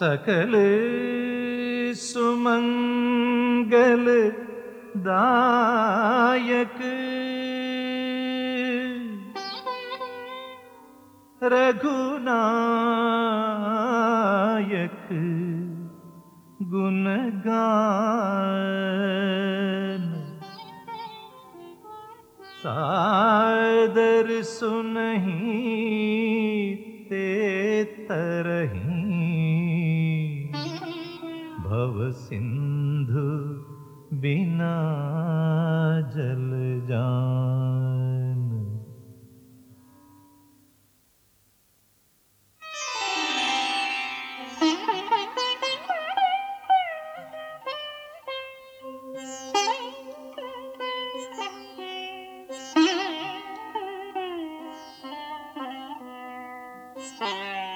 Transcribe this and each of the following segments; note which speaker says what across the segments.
Speaker 1: सकल सुमंगल दायक। रघुनायक गुणगान। सादर सुनही ते तरही। भव सिंधु बिना जल सगुन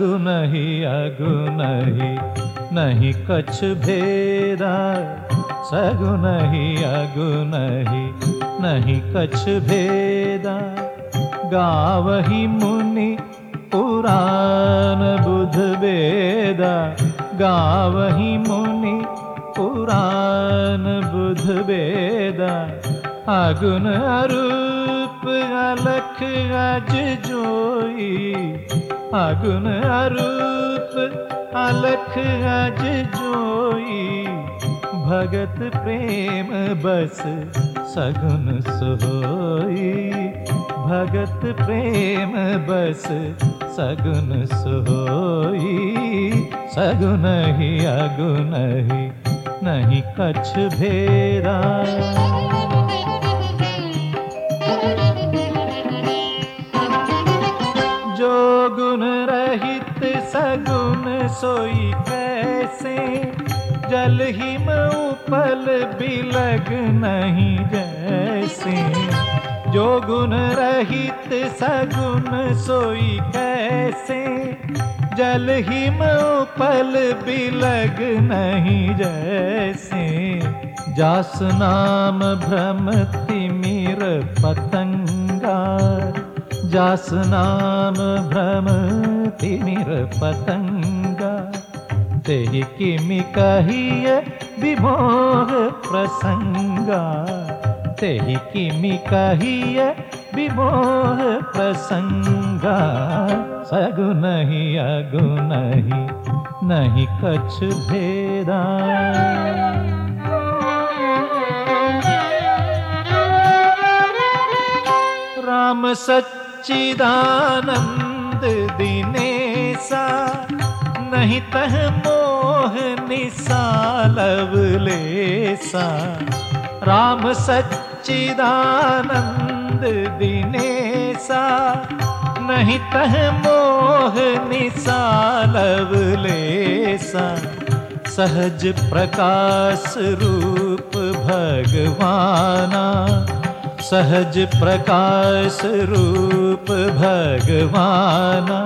Speaker 1: ही अगुन ही नहीं कछ भेदा सगुन ही अगुन ही नहीं कछ भेदा। गावही मुनि पुराण बुध वेदा गावही मुनि पुराण बुध वेदा। अगुन अरूप अलख अज जोई अगुन अरूप अलख अज जोई। भगत प्रेम बस सगुन सोई। भगत प्रेम बस सगुन सोई। सगुन ही अगुन ही नहीं कछ भेरा गुण रहित सगुण सोई कैसे? जल हिम उपल बिलग नहीं जैसे। जो गुण रहित सगुण सोई कैसे? जल हिम उपल बिलग नहीं जैसे। जास नाम भ्रम तिमिर पतंगा सुनाम भ्रमतिमिर पतङ्गा तेहि किमि कहिय विभो प्रसङ्गा तेहि किमि कहिय विभोह प्रसङ्गा सगुनहि अगुनहि नहि नहि भेदा। राम सच सच्चिदानंद दिनेसा नहीं तह मोह निसालव लेसा राम सच्चिदानंद दिनेसा नहीं तह मोह निसालव लेसा सहज प्रकाश रूप भगवाना सहज प्रकाश रूप भगवाना,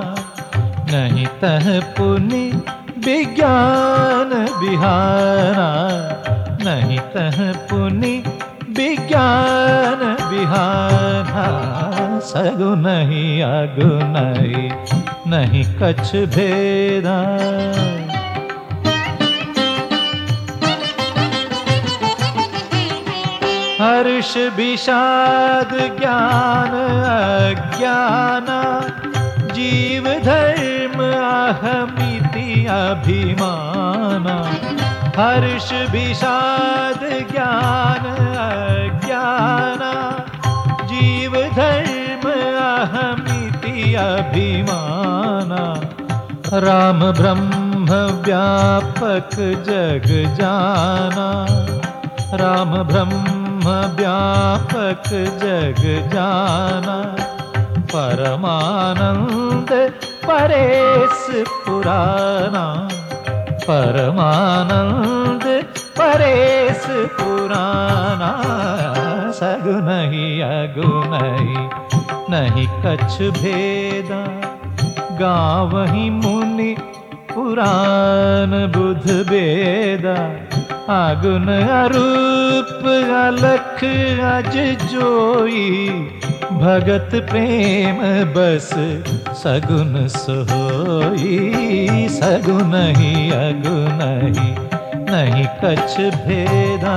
Speaker 1: नहीं तह पुनि विज्ञान बिहारा नहीं तह पुनि विज्ञान बिहारा सगुन ही अगुन नहीं कछ भेदा। हर्ष विषाद ज्ञान अज्ञाना, जीव धर्म अहमिति अभिमाना। हर्ष विषाद ज्ञान अज्ञाना, जीव धर्म अहमिति अभिमाना। राम ब्रह्म व्यापक जग जाना, राम ब्रह्म ब्रह्मव्यापक जग जाना जनामानन्देश पुराणान पुराणा परेश नहि सगुनहि अगुनहि नहि कच्छ भेदा। गावहि मुनि पुराण बुध भेदा अग्ुन अरूप अलख अज जोई। भगत प्रेम बस सगुन सोई। सगुन ही अगुन ही, नहीं कछ भेदा।